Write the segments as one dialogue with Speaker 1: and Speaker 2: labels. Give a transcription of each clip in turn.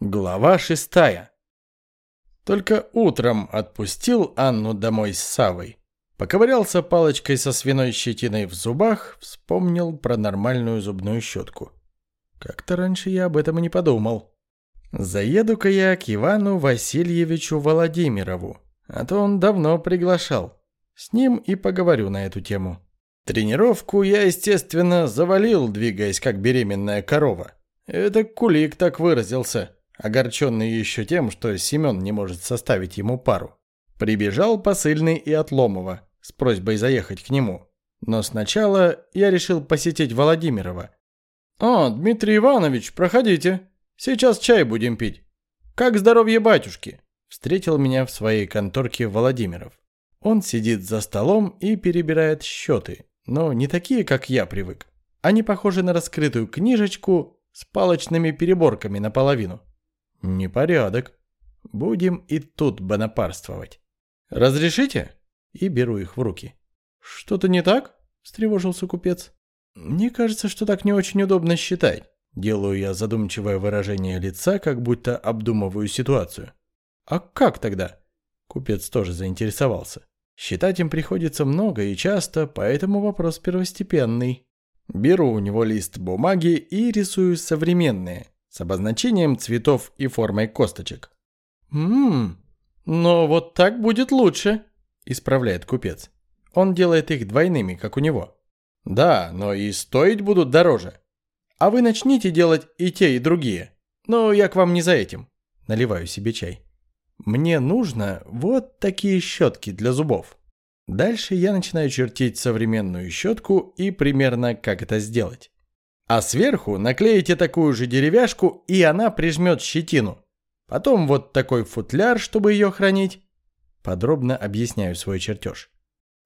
Speaker 1: Глава шестая. Только утром отпустил Анну домой с Савой. Поковырялся палочкой со свиной щетиной в зубах, вспомнил про нормальную зубную щетку. Как-то раньше я об этом и не подумал. Заеду-ка я к Ивану Васильевичу Владимирову, а то он давно приглашал. С ним и поговорю на эту тему. Тренировку я, естественно, завалил, двигаясь как беременная корова. Это Кулик так выразился огорченный еще тем, что Семен не может составить ему пару. Прибежал посыльный и от Ломова с просьбой заехать к нему. Но сначала я решил посетить Владимирова. «О, Дмитрий Иванович, проходите. Сейчас чай будем пить. Как здоровье батюшки?» Встретил меня в своей конторке Владимиров. Он сидит за столом и перебирает счеты, но не такие, как я привык. Они похожи на раскрытую книжечку с палочными переборками наполовину. Непорядок. Будем и тут бонапарствовать. Разрешите? И беру их в руки. Что-то не так? Встревожился купец. Мне кажется, что так не очень удобно считать. Делаю я задумчивое выражение лица, как будто обдумываю ситуацию. А как тогда? Купец тоже заинтересовался. Считать им приходится много и часто, поэтому вопрос первостепенный. Беру у него лист бумаги и рисую современные, с обозначением цветов и формой косточек. «Ммм, но вот так будет лучше», – исправляет купец. Он делает их двойными, как у него. «Да, но и стоить будут дороже. А вы начните делать и те, и другие. Но я к вам не за этим». Наливаю себе чай. «Мне нужно вот такие щетки для зубов». Дальше я начинаю чертить современную щетку и примерно как это сделать. А сверху наклеите такую же деревяшку, и она прижмет щетину. Потом вот такой футляр, чтобы ее хранить. Подробно объясняю свой чертеж.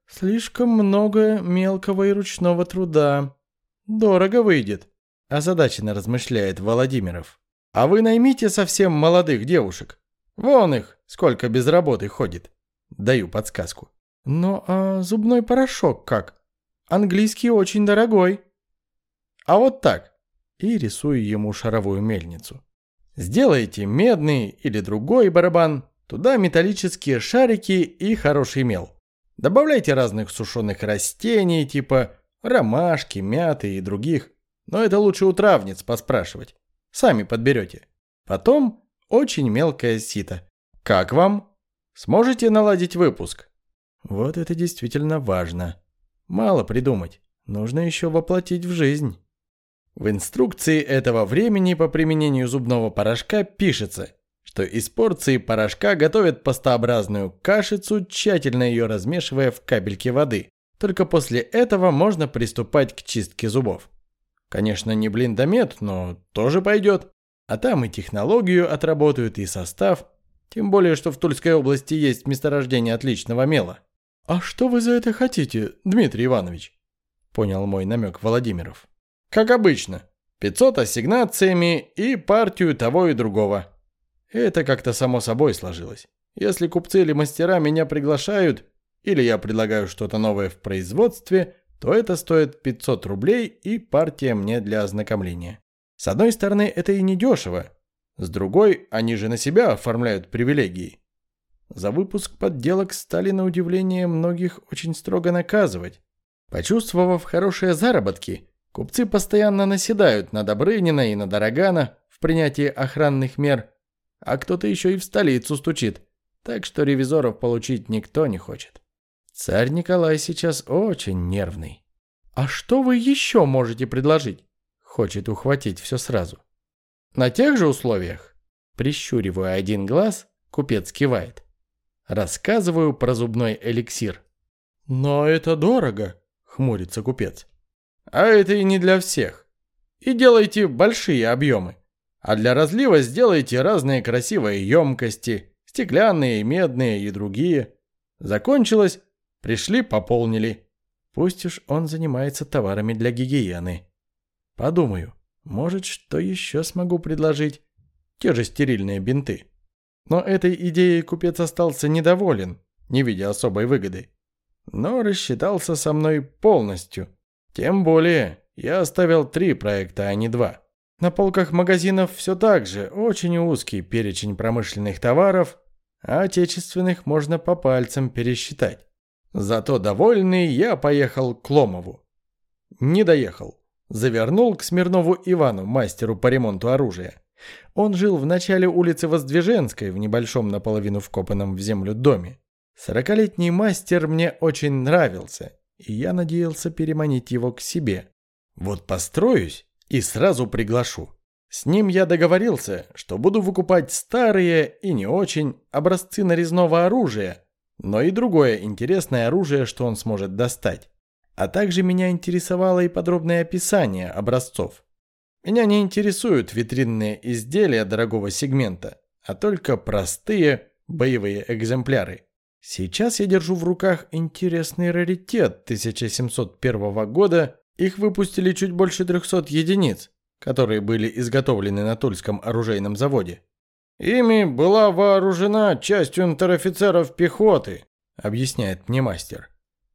Speaker 1: Слишком много мелкого и ручного труда. Дорого выйдет, озадаченно размышляет Владимиров. А вы наймите совсем молодых девушек. Вон их, сколько без работы ходит. Даю подсказку. Но а зубной порошок как? Английский очень дорогой. А вот так. И рисую ему шаровую мельницу. Сделайте медный или другой барабан, туда металлические шарики и хороший мел. Добавляйте разных сушеных растений, типа ромашки, мяты и других. Но это лучше у травниц поспрашивать. Сами подберете. Потом очень мелкое сито. Как вам? Сможете наладить выпуск? Вот это действительно важно. Мало придумать. Нужно еще воплотить в жизнь. В инструкции этого времени по применению зубного порошка пишется, что из порции порошка готовят пастообразную кашицу, тщательно ее размешивая в капельке воды. Только после этого можно приступать к чистке зубов. Конечно, не блиндомет, но тоже пойдет. А там и технологию отработают, и состав. Тем более, что в Тульской области есть месторождение отличного мела. «А что вы за это хотите, Дмитрий Иванович?» Понял мой намек Владимиров. Как обычно. 500 ассигнациями и партию того и другого. Это как-то само собой сложилось. Если купцы или мастера меня приглашают, или я предлагаю что-то новое в производстве, то это стоит 500 рублей и партия мне для ознакомления. С одной стороны, это и не дешево. С другой, они же на себя оформляют привилегии. За выпуск подделок стали на удивление многих очень строго наказывать. Почувствовав хорошие заработки, Купцы постоянно наседают на Добрынина и на Дорогана в принятии охранных мер, а кто-то еще и в столицу стучит, так что ревизоров получить никто не хочет. Царь Николай сейчас очень нервный. «А что вы еще можете предложить?» Хочет ухватить все сразу. «На тех же условиях?» Прищуриваю один глаз, купец кивает. Рассказываю про зубной эликсир. «Но это дорого», — хмурится купец. А это и не для всех. И делайте большие объемы. А для разлива сделайте разные красивые емкости, стеклянные, медные и другие. Закончилось, пришли, пополнили. Пусть уж он занимается товарами для гигиены. Подумаю, может, что еще смогу предложить? Те же стерильные бинты. Но этой идеей купец остался недоволен, не видя особой выгоды. Но рассчитался со мной полностью – тем более, я оставил три проекта, а не два. На полках магазинов все так же, очень узкий перечень промышленных товаров, а отечественных можно по пальцам пересчитать. Зато довольный я поехал к Ломову. Не доехал. Завернул к Смирнову Ивану, мастеру по ремонту оружия. Он жил в начале улицы Воздвиженской, в небольшом наполовину вкопанном в землю доме. Сорокалетний мастер мне очень нравился, и я надеялся переманить его к себе. Вот построюсь и сразу приглашу. С ним я договорился, что буду выкупать старые и не очень образцы нарезного оружия, но и другое интересное оружие, что он сможет достать. А также меня интересовало и подробное описание образцов. Меня не интересуют витринные изделия дорогого сегмента, а только простые боевые экземпляры. Сейчас я держу в руках интересный раритет 1701 года. Их выпустили чуть больше 300 единиц, которые были изготовлены на Тульском оружейном заводе. Ими была вооружена часть унтер-офицеров пехоты, объясняет мне мастер.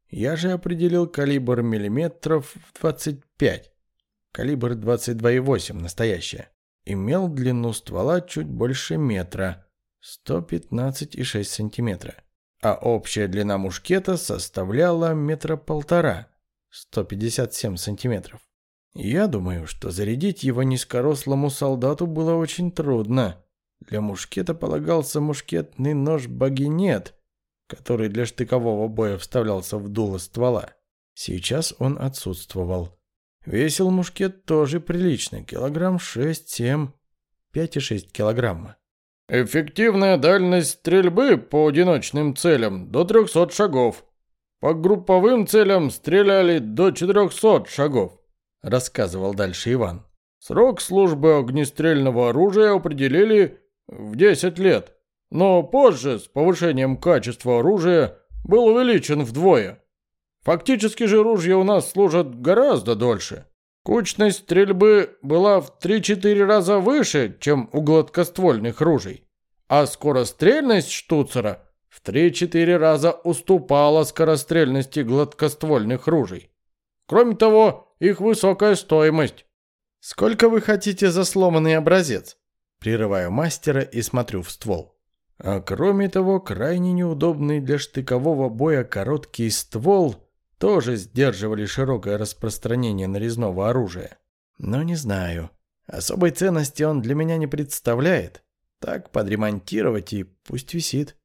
Speaker 1: Я же определил калибр миллиметров в 25. Калибр 22,8 настоящая. Имел длину ствола чуть больше метра, 115,6 сантиметра а общая длина мушкета составляла метра полтора, 157 сантиметров. Я думаю, что зарядить его низкорослому солдату было очень трудно. Для мушкета полагался мушкетный нож-багинет, который для штыкового боя вставлялся в дуло ствола. Сейчас он отсутствовал. Весил мушкет тоже прилично, килограмм 6-7, 5,6 килограмма. Эффективная дальность стрельбы по одиночным целям до 300 шагов. По групповым целям стреляли до 400 шагов, рассказывал дальше Иван. Срок службы огнестрельного оружия определили в 10 лет, но позже с повышением качества оружия был увеличен вдвое. Фактически же ружья у нас служат гораздо дольше. Кучность стрельбы была в 3-4 раза выше, чем у гладкоствольных ружей, а скорострельность штуцера в 3-4 раза уступала скорострельности гладкоствольных ружей. Кроме того, их высокая стоимость. «Сколько вы хотите за сломанный образец?» Прерываю мастера и смотрю в ствол. А кроме того, крайне неудобный для штыкового боя короткий ствол – тоже сдерживали широкое распространение нарезного оружия. Но не знаю. Особой ценности он для меня не представляет. Так подремонтировать и пусть висит.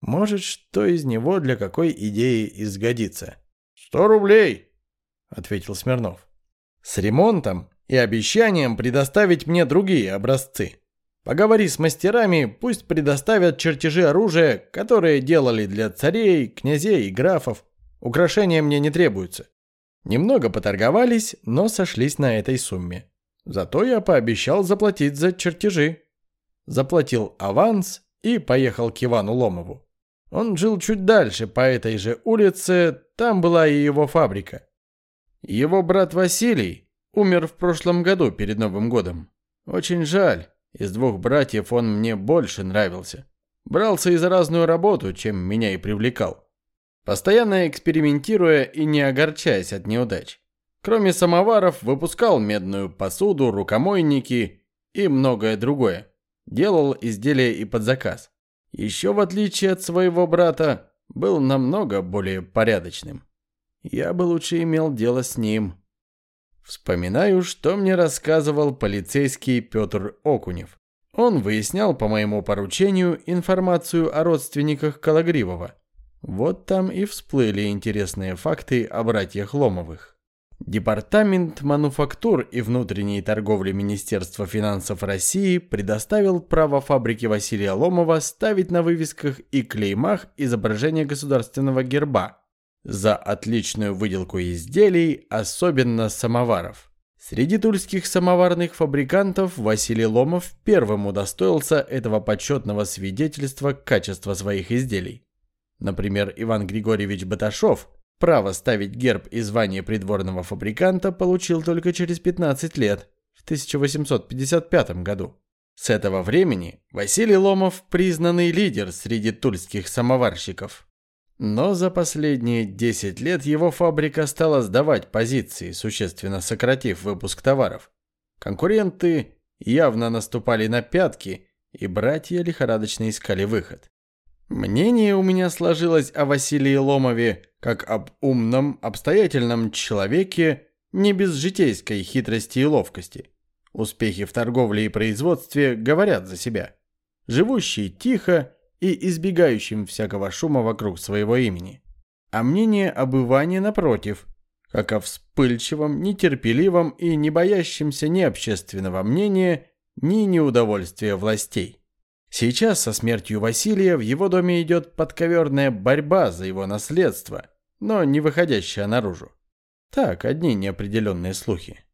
Speaker 1: Может, что из него для какой идеи изгодится. «Сто рублей!» — ответил Смирнов. «С ремонтом и обещанием предоставить мне другие образцы. Поговори с мастерами, пусть предоставят чертежи оружия, которые делали для царей, князей и графов. Украшения мне не требуются. Немного поторговались, но сошлись на этой сумме. Зато я пообещал заплатить за чертежи. Заплатил аванс и поехал к Ивану Ломову. Он жил чуть дальше, по этой же улице, там была и его фабрика. Его брат Василий умер в прошлом году перед Новым годом. Очень жаль, из двух братьев он мне больше нравился. Брался и за разную работу, чем меня и привлекал постоянно экспериментируя и не огорчаясь от неудач. Кроме самоваров, выпускал медную посуду, рукомойники и многое другое. Делал изделия и под заказ. Еще в отличие от своего брата, был намного более порядочным. Я бы лучше имел дело с ним. Вспоминаю, что мне рассказывал полицейский Петр Окунев. Он выяснял по моему поручению информацию о родственниках Калагривова. Вот там и всплыли интересные факты о братьях Ломовых. Департамент мануфактур и внутренней торговли Министерства финансов России предоставил право фабрике Василия Ломова ставить на вывесках и клеймах изображение государственного герба за отличную выделку изделий, особенно самоваров. Среди тульских самоварных фабрикантов Василий Ломов первым удостоился этого почетного свидетельства качества своих изделий. Например, Иван Григорьевич Баташов право ставить герб и звание придворного фабриканта получил только через 15 лет, в 1855 году. С этого времени Василий Ломов признанный лидер среди тульских самоварщиков. Но за последние 10 лет его фабрика стала сдавать позиции, существенно сократив выпуск товаров. Конкуренты явно наступали на пятки, и братья лихорадочно искали выход. Мнение у меня сложилось о Василии Ломове как об умном, обстоятельном человеке, не без житейской хитрости и ловкости. Успехи в торговле и производстве говорят за себя. Живущий тихо и избегающим всякого шума вокруг своего имени. А мнение об Иване напротив, как о вспыльчивом, нетерпеливом и не боящемся ни общественного мнения, ни неудовольствия властей. Сейчас со смертью Василия в его доме идет подковерная борьба за его наследство, но не выходящая наружу. Так, одни неопределенные слухи.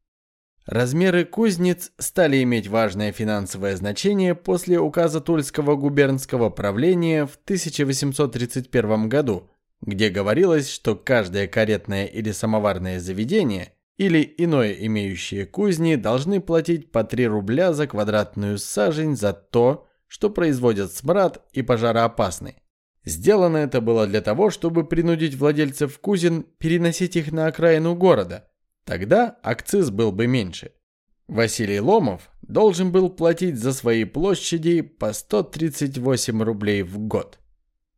Speaker 1: Размеры кузнец стали иметь важное финансовое значение после указа Тульского губернского правления в 1831 году, где говорилось, что каждое каретное или самоварное заведение или иное имеющее кузни должны платить по 3 рубля за квадратную сажень за то, что производят смрад и пожароопасный. Сделано это было для того, чтобы принудить владельцев кузин переносить их на окраину города. Тогда акциз был бы меньше. Василий Ломов должен был платить за свои площади по 138 рублей в год.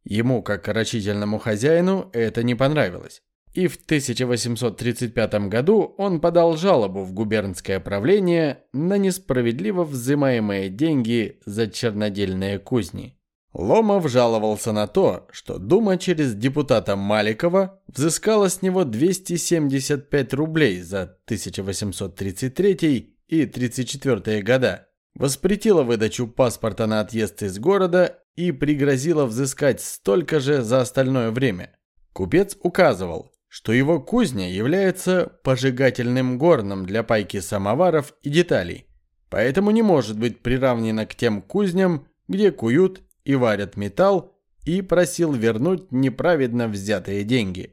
Speaker 1: Ему, как рачительному хозяину, это не понравилось. И в 1835 году он подал жалобу в губернское правление на несправедливо взимаемые деньги за чернодельные кузни. Ломов жаловался на то, что Дума через депутата Маликова взыскала с него 275 рублей за 1833 и 34 года, воспретила выдачу паспорта на отъезд из города и пригрозила взыскать столько же за остальное время. Купец указывал, что его кузня является пожигательным горном для пайки самоваров и деталей, поэтому не может быть приравнена к тем кузням, где куют и варят металл, и просил вернуть неправедно взятые деньги.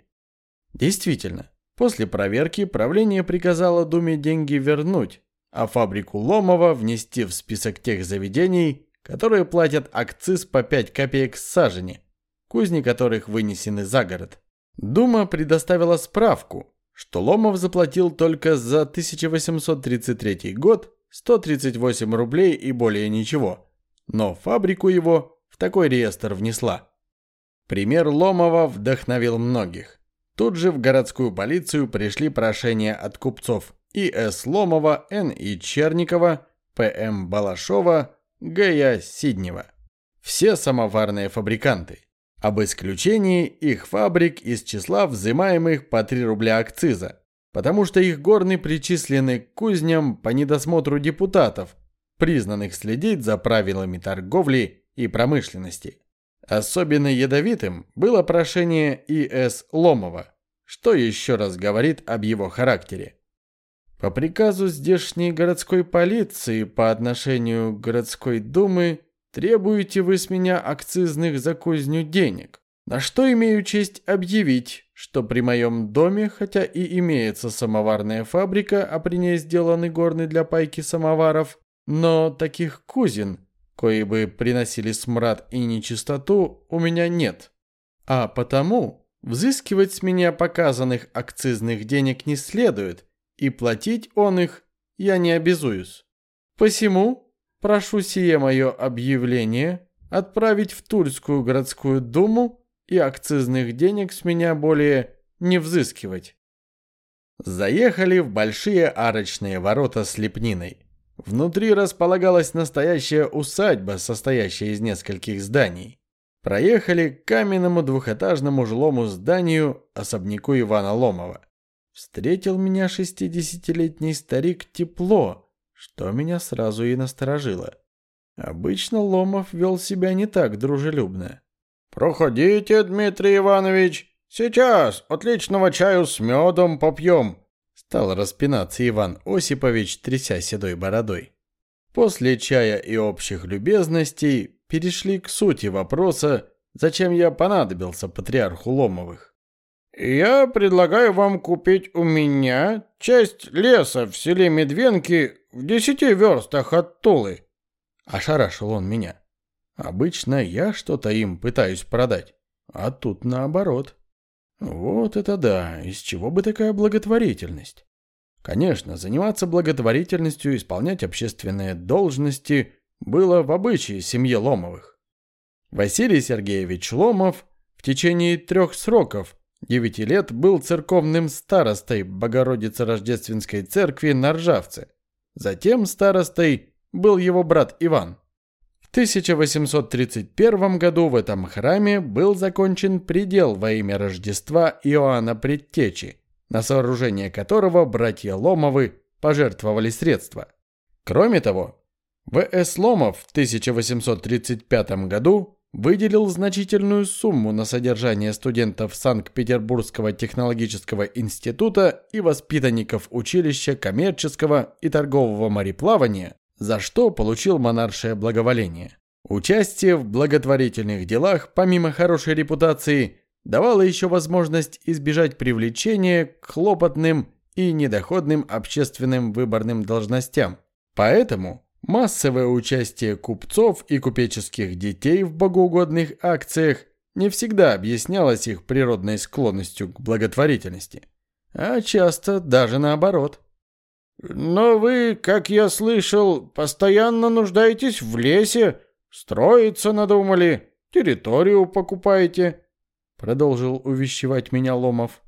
Speaker 1: Действительно, после проверки правление приказало Думе деньги вернуть, а фабрику Ломова внести в список тех заведений, которые платят акциз по 5 копеек с сажени, кузни которых вынесены за город. Дума предоставила справку, что Ломов заплатил только за 1833 год 138 рублей и более ничего, но фабрику его в такой реестр внесла. Пример Ломова вдохновил многих. Тут же в городскую полицию пришли прошения от купцов И.С. Ломова, Н.И. Черникова, П.М. Балашова, Г.Я. Сиднева. Все самоварные фабриканты. Об исключении их фабрик из числа взимаемых по 3 рубля акциза, потому что их горны причислены к кузням по недосмотру депутатов, призванных следить за правилами торговли и промышленности. Особенно ядовитым было прошение И.С. Ломова, что еще раз говорит об его характере. По приказу здешней городской полиции по отношению к городской думы требуете вы с меня акцизных за кузню денег, на что имею честь объявить, что при моем доме, хотя и имеется самоварная фабрика, а при ней сделаны горны для пайки самоваров, но таких кузин кои бы приносили смрад и нечистоту, у меня нет. А потому взыскивать с меня показанных акцизных денег не следует, и платить он их я не обязуюсь. Посему прошу сие мое объявление отправить в Тульскую городскую думу и акцизных денег с меня более не взыскивать. Заехали в большие арочные ворота с лепниной. Внутри располагалась настоящая усадьба, состоящая из нескольких зданий. Проехали к каменному двухэтажному жилому зданию особняку Ивана Ломова. Встретил меня шестидесятилетний старик тепло, что меня сразу и насторожило. Обычно Ломов вел себя не так дружелюбно. «Проходите, Дмитрий Иванович. Сейчас отличного чаю с медом попьем. Стал распинаться Иван Осипович, тряся седой бородой. После чая и общих любезностей перешли к сути вопроса, зачем я понадобился патриарху Ломовых. «Я предлагаю вам купить у меня часть леса в селе Медвенки в десяти верстах от Тулы». Ошарашил он меня. Обычно я что-то им пытаюсь продать, а тут наоборот. Вот это да, из чего бы такая благотворительность? Конечно, заниматься благотворительностью, исполнять общественные должности было в обычае семьи Ломовых. Василий Сергеевич Ломов в течение трех сроков, девяти лет, был церковным старостой Богородицы Рождественской церкви на Ржавце. Затем старостой был его брат Иван. В 1831 году в этом храме был закончен предел во имя Рождества Иоанна Предтечи, на сооружение которого братья Ломовы пожертвовали средства. Кроме того, В.С. Ломов в 1835 году выделил значительную сумму на содержание студентов Санкт-Петербургского технологического института и воспитанников училища коммерческого и торгового мореплавания, за что получил монаршее благоволение. Участие в благотворительных делах, помимо хорошей репутации, давало еще возможность избежать привлечения к хлопотным и недоходным общественным выборным должностям. Поэтому массовое участие купцов и купеческих детей в богоугодных акциях не всегда объяснялось их природной склонностью к благотворительности, а часто даже наоборот.
Speaker 2: «Но вы, как я слышал, постоянно нуждаетесь в лесе, строиться надумали, территорию покупаете»,
Speaker 1: Продолжил увещевать меня Ломов.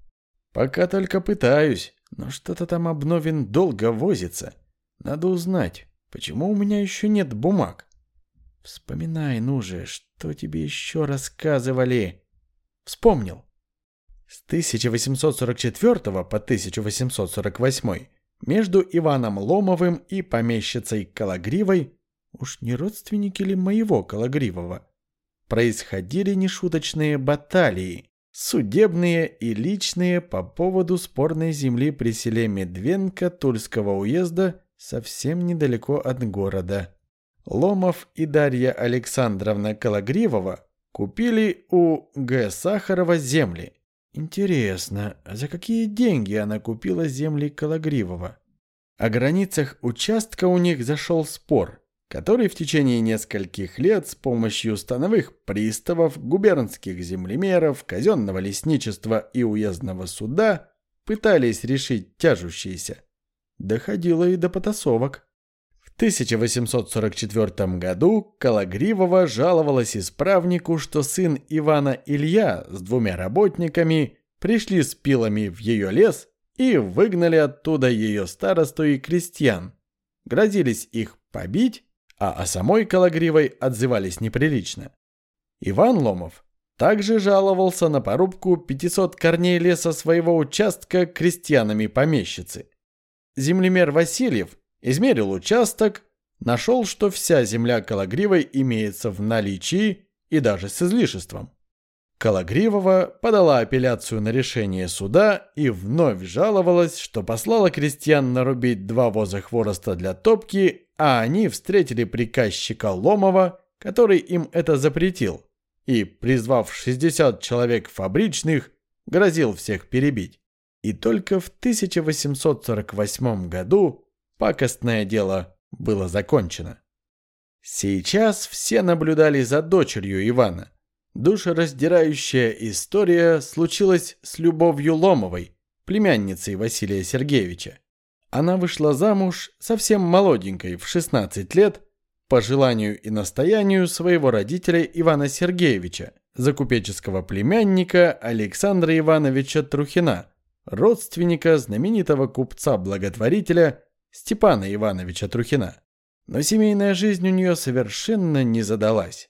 Speaker 1: Пока только пытаюсь, но что-то там обновен долго возится. Надо узнать, почему у меня еще нет бумаг. Вспоминай, ну же, что тебе еще рассказывали. Вспомнил. С 1844 по 1848 между Иваном Ломовым и помещицей Калагривой, уж не родственники ли моего Калагривого, происходили нешуточные баталии, судебные и личные по поводу спорной земли при селе Медвенка Тульского уезда совсем недалеко от города. Ломов и Дарья Александровна Калагривова купили у Г. Сахарова земли. Интересно, а за какие деньги она купила земли Калагривова? О границах участка у них зашел спор – который в течение нескольких лет с помощью становых приставов, губернских землемеров, казенного лесничества и уездного суда пытались решить тяжущиеся. Доходило и до потасовок. В 1844 году Калагривова жаловалась исправнику, что сын Ивана Илья с двумя работниками пришли с пилами в ее лес и выгнали оттуда ее старосту и крестьян. Грозились их побить а о самой Калагривой отзывались неприлично. Иван Ломов также жаловался на порубку 500 корней леса своего участка крестьянами помещицы. Землемер Васильев измерил участок, нашел, что вся земля Калагривой имеется в наличии и даже с излишеством. Калагривова подала апелляцию на решение суда и вновь жаловалась, что послала крестьян нарубить два воза хвороста для топки а они встретили приказчика Ломова, который им это запретил, и, призвав 60 человек фабричных, грозил всех перебить. И только в 1848 году пакостное дело было закончено. Сейчас все наблюдали за дочерью Ивана. Душераздирающая история случилась с Любовью Ломовой, племянницей Василия Сергеевича. Она вышла замуж совсем молоденькой, в 16 лет, по желанию и настоянию своего родителя Ивана Сергеевича, закупеческого племянника Александра Ивановича Трухина, родственника знаменитого купца-благотворителя Степана Ивановича Трухина. Но семейная жизнь у нее совершенно не задалась.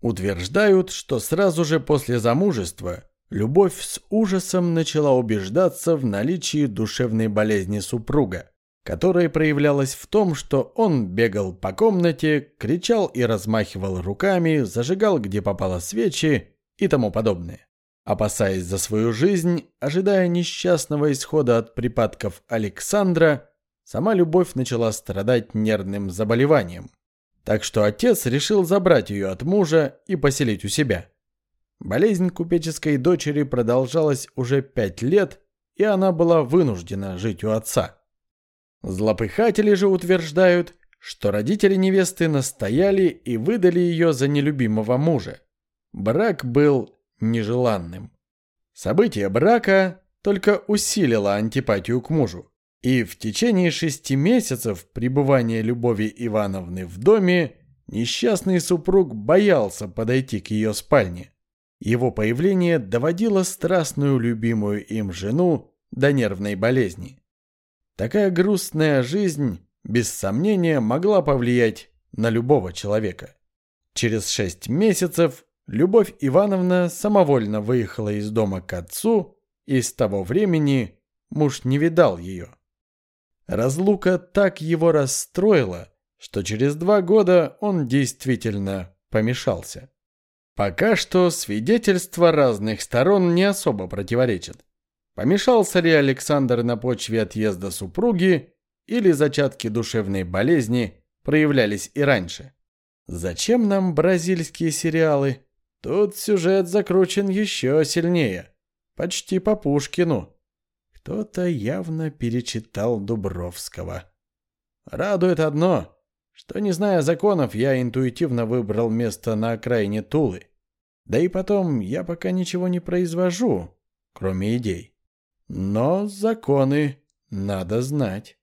Speaker 1: Утверждают, что сразу же после замужества Любовь с ужасом начала убеждаться в наличии душевной болезни супруга, которая проявлялась в том, что он бегал по комнате, кричал и размахивал руками, зажигал где попало свечи и тому подобное. Опасаясь за свою жизнь, ожидая несчастного исхода от припадков Александра, сама Любовь начала страдать нервным заболеванием. Так что отец решил забрать ее от мужа и поселить у себя. Болезнь купеческой дочери продолжалась уже пять лет, и она была вынуждена жить у отца. Злопыхатели же утверждают, что родители невесты настояли и выдали ее за нелюбимого мужа. Брак был нежеланным. Событие брака только усилило антипатию к мужу. И в течение шести месяцев пребывания Любови Ивановны в доме несчастный супруг боялся подойти к ее спальне. Его появление доводило страстную любимую им жену до нервной болезни. Такая грустная жизнь, без сомнения, могла повлиять на любого человека. Через шесть месяцев Любовь Ивановна самовольно выехала из дома к отцу, и с того времени муж не видал ее. Разлука так его расстроила, что через два года он действительно помешался. Пока что свидетельства разных сторон не особо противоречат. Помешался ли Александр на почве отъезда супруги или зачатки душевной болезни проявлялись и раньше? Зачем нам бразильские сериалы? Тут сюжет закручен еще сильнее. Почти по Пушкину. Кто-то явно перечитал Дубровского. Радует одно, что, не зная законов, я интуитивно выбрал место на окраине Тулы. Да и потом, я пока ничего не произвожу, кроме идей. Но законы надо знать.